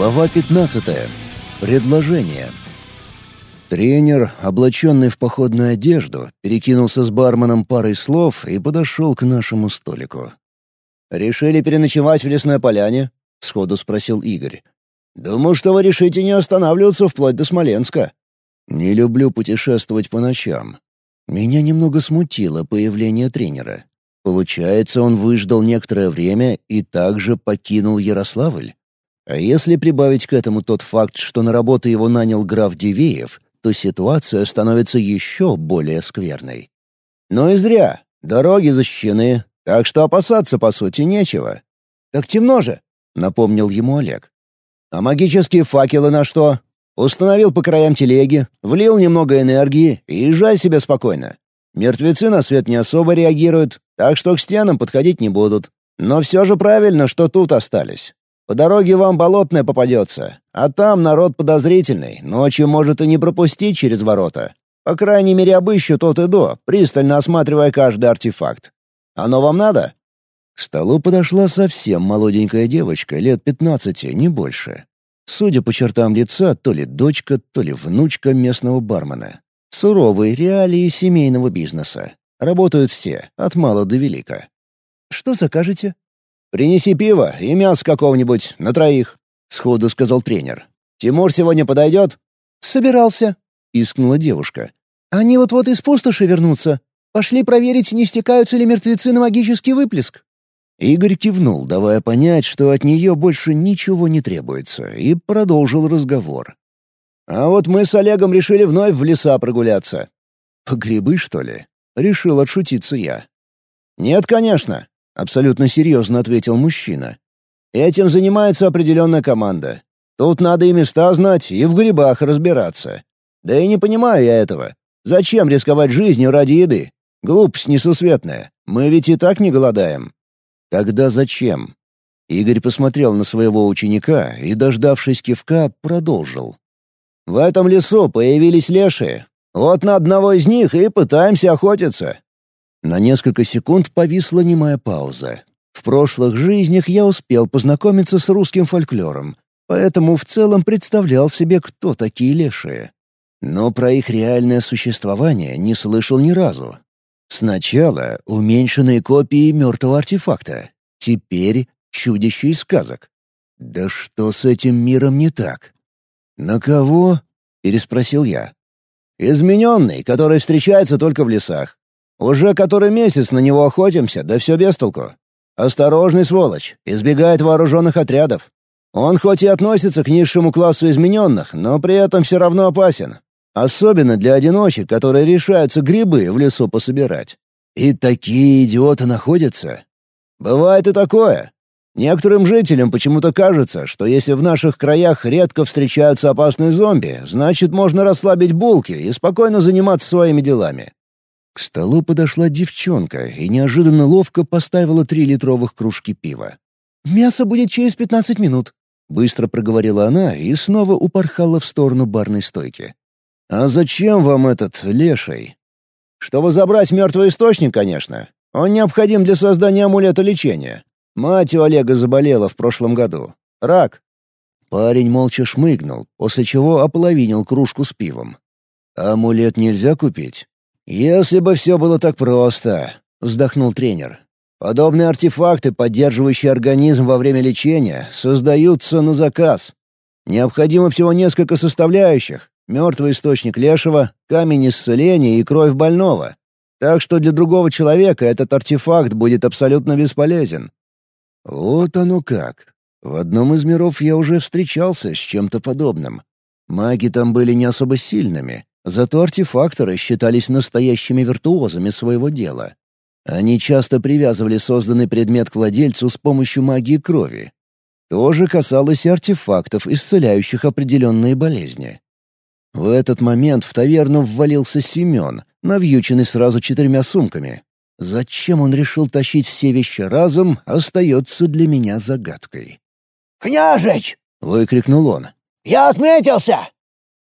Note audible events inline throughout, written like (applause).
Глава 15. Предложение. Тренер, облаченный в походную одежду, перекинулся с барменом парой слов и подошел к нашему столику. «Решили переночевать в лесной поляне?» — сходу спросил Игорь. «Думаю, что вы решите не останавливаться вплоть до Смоленска». «Не люблю путешествовать по ночам. Меня немного смутило появление тренера. Получается, он выждал некоторое время и также покинул Ярославль? А если прибавить к этому тот факт, что на работу его нанял граф Дивеев, то ситуация становится еще более скверной. Но и зря. Дороги защищены, так что опасаться, по сути, нечего. «Так темно же», — напомнил ему Олег. «А магические факелы на что? Установил по краям телеги, влил немного энергии и езжай себе спокойно. Мертвецы на свет не особо реагируют, так что к стенам подходить не будут. Но все же правильно, что тут остались. По дороге вам болотное попадется, а там народ подозрительный, ночью может и не пропустить через ворота. По крайней мере, обыщу тот и до, пристально осматривая каждый артефакт. Оно вам надо?» К столу подошла совсем молоденькая девочка, лет пятнадцати, не больше. Судя по чертам лица, то ли дочка, то ли внучка местного бармена. Суровые реалии семейного бизнеса. Работают все, от мала до велика. «Что закажете?» «Принеси пиво и мясо какого-нибудь на троих», — сходу сказал тренер. «Тимур сегодня подойдет?» «Собирался», — искнула девушка. «Они вот-вот из пустоши вернутся. Пошли проверить, не стекаются ли мертвецы на магический выплеск». Игорь кивнул, давая понять, что от нее больше ничего не требуется, и продолжил разговор. «А вот мы с Олегом решили вновь в леса прогуляться». «По грибы, что ли?» — решил отшутиться я. «Нет, конечно. — абсолютно серьезно ответил мужчина. «Этим занимается определенная команда. Тут надо и места знать, и в грибах разбираться. Да и не понимаю я этого. Зачем рисковать жизнью ради еды? Глупость несусветная. Мы ведь и так не голодаем». «Тогда зачем?» Игорь посмотрел на своего ученика и, дождавшись кивка, продолжил. «В этом лесу появились лешие. Вот на одного из них и пытаемся охотиться. На несколько секунд повисла немая пауза. В прошлых жизнях я успел познакомиться с русским фольклором, поэтому в целом представлял себе, кто такие лешие. Но про их реальное существование не слышал ни разу. Сначала уменьшенные копии мертвого артефакта, теперь чудище из сказок. Да что с этим миром не так? «На кого?» — переспросил я. «Измененный, который встречается только в лесах. Уже который месяц на него охотимся, да все без толку. Осторожный сволочь, избегает вооруженных отрядов. Он хоть и относится к низшему классу измененных, но при этом все равно опасен. Особенно для одиночек, которые решаются грибы в лесу пособирать. И такие идиоты находятся. Бывает и такое. Некоторым жителям почему-то кажется, что если в наших краях редко встречаются опасные зомби, значит можно расслабить булки и спокойно заниматься своими делами. К столу подошла девчонка и неожиданно ловко поставила три литровых кружки пива. «Мясо будет через пятнадцать минут», — быстро проговорила она и снова упорхала в сторону барной стойки. «А зачем вам этот леший?» «Чтобы забрать мертвый источник, конечно. Он необходим для создания амулета лечения. Мать у Олега заболела в прошлом году. Рак». Парень молча шмыгнул, после чего ополовинил кружку с пивом. «Амулет нельзя купить?» «Если бы все было так просто», — вздохнул тренер. «Подобные артефакты, поддерживающие организм во время лечения, создаются на заказ. Необходимо всего несколько составляющих — мертвый источник лешего, камень исцеления и кровь больного. Так что для другого человека этот артефакт будет абсолютно бесполезен». «Вот оно как. В одном из миров я уже встречался с чем-то подобным. Маги там были не особо сильными, Зато артефакторы считались настоящими виртуозами своего дела. Они часто привязывали созданный предмет к владельцу с помощью магии крови. То же касалось и артефактов, исцеляющих определенные болезни. В этот момент в таверну ввалился Семен, навьюченный сразу четырьмя сумками. Зачем он решил тащить все вещи разом, остается для меня загадкой. «Княжич!» — выкрикнул он. «Я отметился!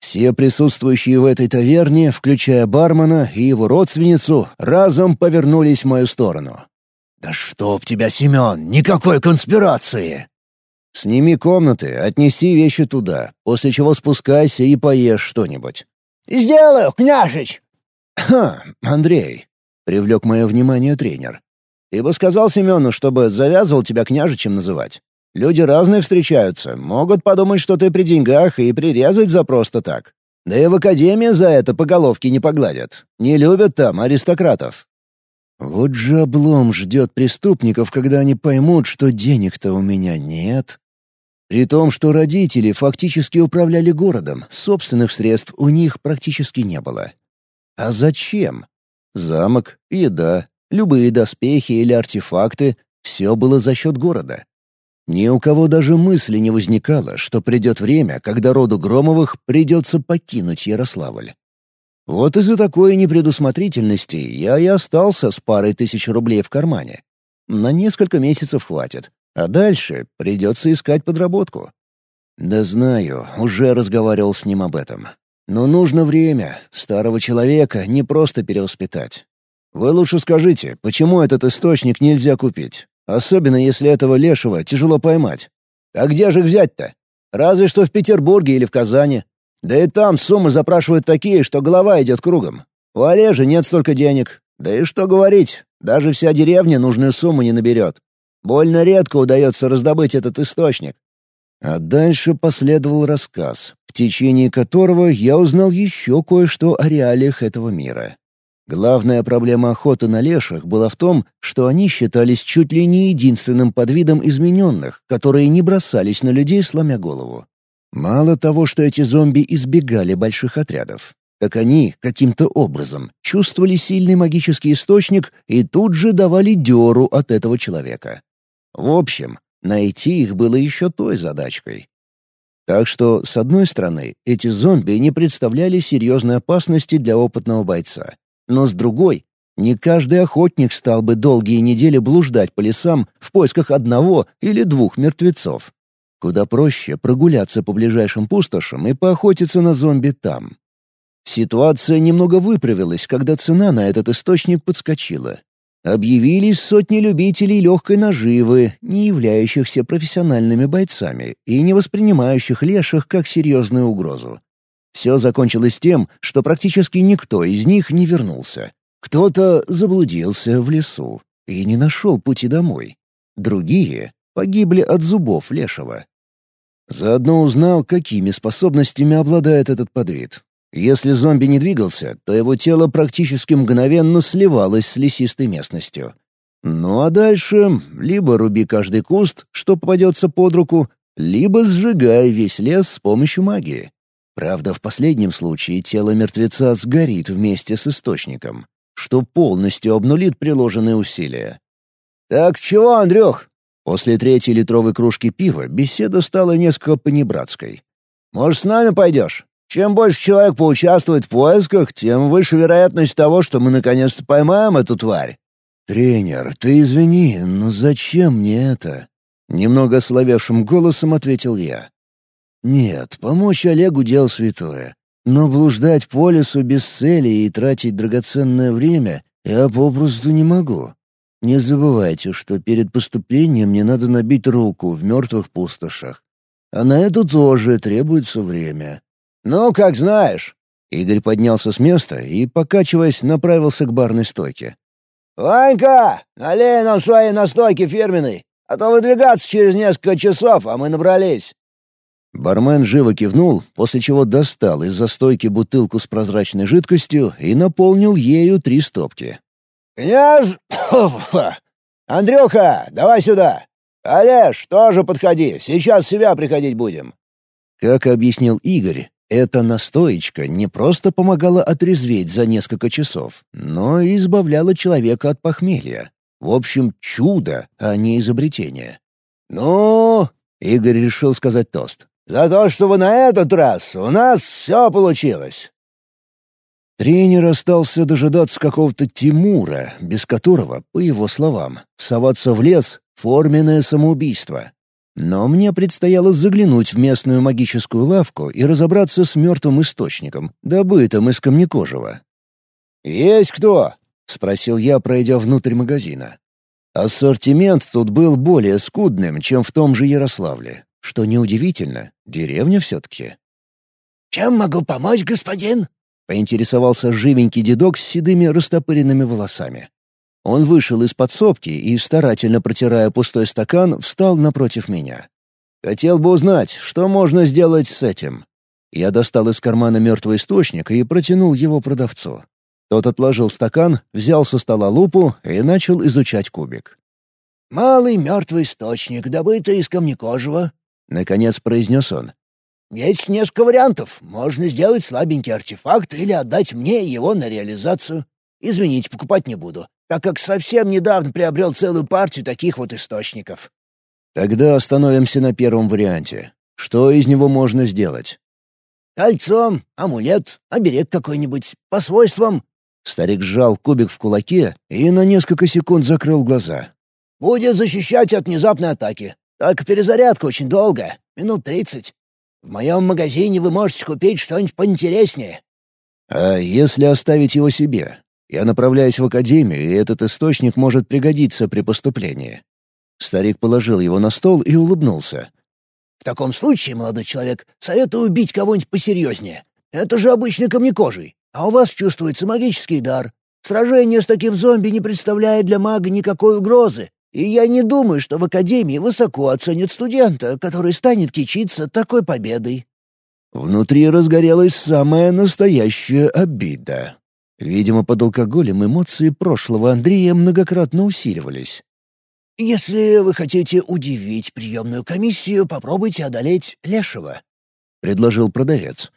Все присутствующие в этой таверне, включая бармена и его родственницу, разом повернулись в мою сторону. «Да чтоб тебя, Семен, никакой конспирации!» Сними комнаты, отнеси вещи туда, после чего спускайся и поешь что-нибудь». «Сделаю, княжич!» «Ха, Андрей», — привлек мое внимание тренер. «Ты бы сказал Семену, чтобы завязывал тебя княжичем называть. Люди разные встречаются, могут подумать, что ты при деньгах и прирезать за просто так. Да и в академии за это по головке не погладят. Не любят там аристократов». Вот же облом ждет преступников, когда они поймут, что денег-то у меня нет. При том, что родители фактически управляли городом, собственных средств у них практически не было. А зачем? Замок, еда, любые доспехи или артефакты — все было за счет города. Ни у кого даже мысли не возникало, что придет время, когда роду Громовых придется покинуть Ярославль. Вот из-за такой непредусмотрительности я и остался с парой тысяч рублей в кармане. На несколько месяцев хватит, а дальше придется искать подработку. Да знаю, уже разговаривал с ним об этом. Но нужно время, старого человека не просто перевоспитать. Вы лучше скажите, почему этот источник нельзя купить? Особенно если этого лешего тяжело поймать. А где же взять-то? Разве что в Петербурге или в Казани. Да и там суммы запрашивают такие, что голова идет кругом. У Олежи нет столько денег. Да и что говорить, даже вся деревня нужную сумму не наберет. Больно редко удается раздобыть этот источник. А дальше последовал рассказ, в течение которого я узнал еще кое-что о реалиях этого мира. Главная проблема охоты на леших была в том, что они считались чуть ли не единственным подвидом измененных, которые не бросались на людей, сломя голову. Мало того, что эти зомби избегали больших отрядов, так они каким-то образом чувствовали сильный магический источник и тут же давали дёру от этого человека. В общем, найти их было еще той задачкой. Так что, с одной стороны, эти зомби не представляли серьезной опасности для опытного бойца. Но с другой, не каждый охотник стал бы долгие недели блуждать по лесам в поисках одного или двух мертвецов. Куда проще прогуляться по ближайшим пустошам и поохотиться на зомби там. Ситуация немного выправилась, когда цена на этот источник подскочила. Объявились сотни любителей легкой наживы, не являющихся профессиональными бойцами и не воспринимающих леших как серьезную угрозу. Все закончилось тем, что практически никто из них не вернулся. Кто-то заблудился в лесу и не нашел пути домой. Другие погибли от зубов лешего. Заодно узнал, какими способностями обладает этот подвид. Если зомби не двигался, то его тело практически мгновенно сливалось с лесистой местностью. Ну а дальше либо руби каждый куст, что попадется под руку, либо сжигай весь лес с помощью магии. Правда, в последнем случае тело мертвеца сгорит вместе с источником, что полностью обнулит приложенные усилия. «Так чего, Андрюх?» После третьей литровой кружки пива беседа стала несколько понебратской. «Может, с нами пойдешь? Чем больше человек поучаствует в поисках, тем выше вероятность того, что мы наконец-то поймаем эту тварь». «Тренер, ты извини, но зачем мне это?» Немного ословевшим голосом ответил я. Нет, помочь Олегу — дело святое. Но блуждать по лесу без цели и тратить драгоценное время я попросту не могу. Не забывайте, что перед поступлением мне надо набить руку в мертвых пустошах. А на это тоже требуется время. «Ну, как знаешь». Игорь поднялся с места и, покачиваясь, направился к барной стойке. «Ванька, налей нам свои настойки фирменной, а то выдвигаться через несколько часов, а мы набрались». Бармен живо кивнул, после чего достал из застойки бутылку с прозрачной жидкостью и наполнил ею три стопки. «Княж... (coughs) Андрюха, давай сюда! Олеж, тоже подходи, сейчас себя приходить будем!» Как объяснил Игорь, эта настоечка не просто помогала отрезветь за несколько часов, но и избавляла человека от похмелья. В общем, чудо, а не изобретение. «Ну...» — Игорь решил сказать тост. За то, чтобы на этот раз у нас все получилось!» Тренер остался дожидаться какого-то Тимура, без которого, по его словам, соваться в лес — форменное самоубийство. Но мне предстояло заглянуть в местную магическую лавку и разобраться с мертвым источником, добытым из камнекожего. «Есть кто?» — спросил я, пройдя внутрь магазина. Ассортимент тут был более скудным, чем в том же Ярославле. Что неудивительно, деревня все-таки. «Чем могу помочь, господин?» — поинтересовался живенький дедок с седыми растопыренными волосами. Он вышел из подсобки и, старательно протирая пустой стакан, встал напротив меня. Хотел бы узнать, что можно сделать с этим. Я достал из кармана мертвый источник и протянул его продавцу. Тот отложил стакан, взял со стола лупу и начал изучать кубик. «Малый мертвый источник, добытый из камнекожего», — наконец произнес он. «Есть несколько вариантов. Можно сделать слабенький артефакт или отдать мне его на реализацию. Извините, покупать не буду, так как совсем недавно приобрел целую партию таких вот источников». «Тогда остановимся на первом варианте. Что из него можно сделать?» «Кольцо, амулет, оберег какой-нибудь. По свойствам Старик сжал кубик в кулаке и на несколько секунд закрыл глаза. «Будет защищать от внезапной атаки. Только перезарядка очень долгая, минут тридцать. В моем магазине вы можете купить что-нибудь поинтереснее». «А если оставить его себе? Я направляюсь в академию, и этот источник может пригодиться при поступлении». Старик положил его на стол и улыбнулся. «В таком случае, молодой человек, советую убить кого-нибудь посерьезнее. Это же обычный камнекожий. А у вас чувствуется магический дар. Сражение с таким зомби не представляет для мага никакой угрозы, и я не думаю, что в Академии высоко оценят студента, который станет кичиться такой победой». Внутри разгорелась самая настоящая обида. Видимо, под алкоголем эмоции прошлого Андрея многократно усиливались. «Если вы хотите удивить приемную комиссию, попробуйте одолеть Лешего», — предложил продавец.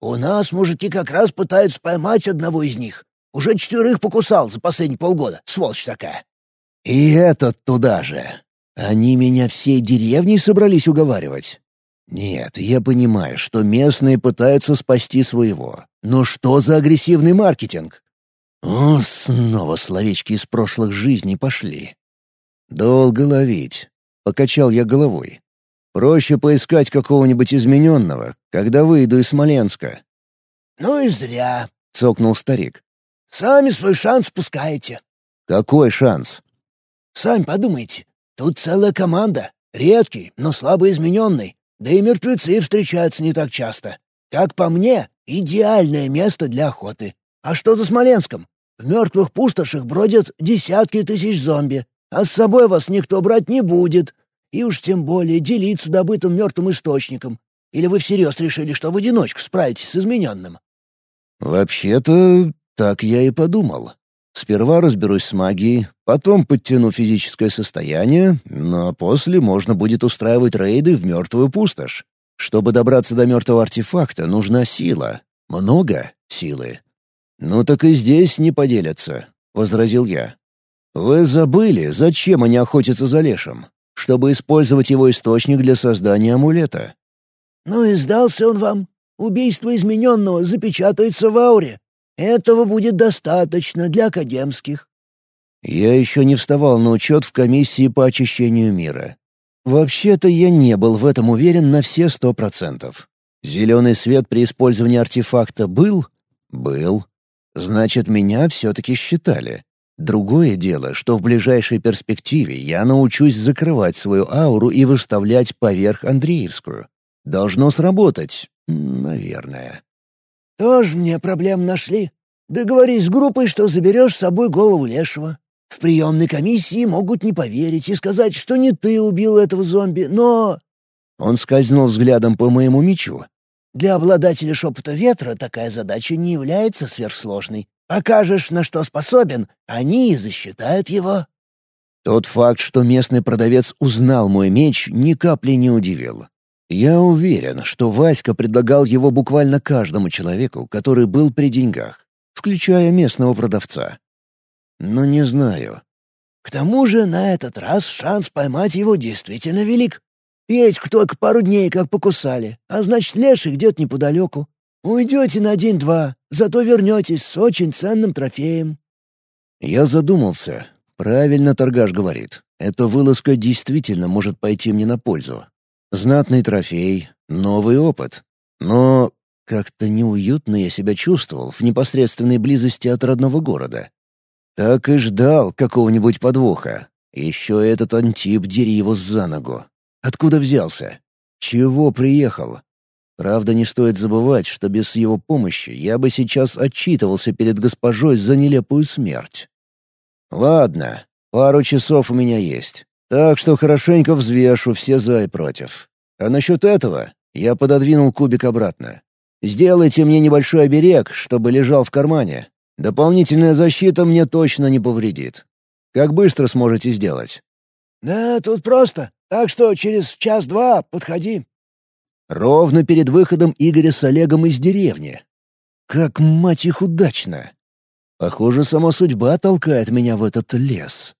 «У нас мужики как раз пытаются поймать одного из них. Уже четверых покусал за последние полгода, сволочь такая». «И этот туда же. Они меня всей деревней собрались уговаривать. Нет, я понимаю, что местные пытаются спасти своего. Но что за агрессивный маркетинг? О, снова словечки из прошлых жизней пошли. Долго ловить. Покачал я головой. Проще поискать какого-нибудь измененного, когда выйду из Смоленска». «Ну и зря», — цокнул старик. «Сами свой шанс пускаете». «Какой шанс?» «Сами подумайте. Тут целая команда. Редкий, но слабо измененный. Да и мертвецы встречаются не так часто. Как по мне, идеальное место для охоты. А что за Смоленском? В мертвых пустошах бродят десятки тысяч зомби, а с собой вас никто брать не будет. И уж тем более делиться добытым мертвым источником. Или вы всерьез решили, что в одиночку справитесь с измененным?» «Вообще-то, так я и подумал. Сперва разберусь с магией, потом подтяну физическое состояние, но после можно будет устраивать рейды в мертвую пустошь. Чтобы добраться до мертвого артефакта, нужна сила. Много силы. «Ну так и здесь не поделятся», — возразил я. «Вы забыли, зачем они охотятся за лешим? чтобы использовать его источник для создания амулета. «Ну и сдался он вам. Убийство измененного запечатается в ауре. Этого будет достаточно для академских». Я еще не вставал на учет в комиссии по очищению мира. Вообще-то я не был в этом уверен на все сто процентов. Зеленый свет при использовании артефакта был? Был. Значит, меня все-таки считали. Другое дело, что в ближайшей перспективе я научусь закрывать свою ауру и выставлять поверх Андреевскую. Должно сработать, наверное. «Тоже мне проблем нашли. Договорись с группой, что заберешь с собой голову Лешего. В приемной комиссии могут не поверить и сказать, что не ты убил этого зомби, но...» Он скользнул взглядом по моему мечу. «Для обладателя шепота ветра такая задача не является сверхсложной. Покажешь, на что способен, они и засчитают его». Тот факт, что местный продавец узнал мой меч, ни капли не удивил. Я уверен, что Васька предлагал его буквально каждому человеку, который был при деньгах, включая местного продавца. Но не знаю. К тому же на этот раз шанс поймать его действительно велик. Петьку только пару дней как покусали, а значит, леший где-то неподалеку. Уйдете на день-два, зато вернетесь с очень ценным трофеем». Я задумался. Правильно торгаш говорит. Эта вылазка действительно может пойти мне на пользу. Знатный трофей, новый опыт. Но как-то неуютно я себя чувствовал в непосредственной близости от родного города. Так и ждал какого-нибудь подвоха. Еще этот антип, дери его за ногу. Откуда взялся? Чего приехал? Правда, не стоит забывать, что без его помощи я бы сейчас отчитывался перед госпожой за нелепую смерть. Ладно, пару часов у меня есть, так что хорошенько взвешу все за и против. А насчет этого я пододвинул кубик обратно. Сделайте мне небольшой оберег, чтобы лежал в кармане. Дополнительная защита мне точно не повредит. Как быстро сможете сделать? «Да, тут просто. Так что через час-два подходи». Ровно перед выходом Игоря с Олегом из деревни. Как, мать их, удачно! Похоже, сама судьба толкает меня в этот лес.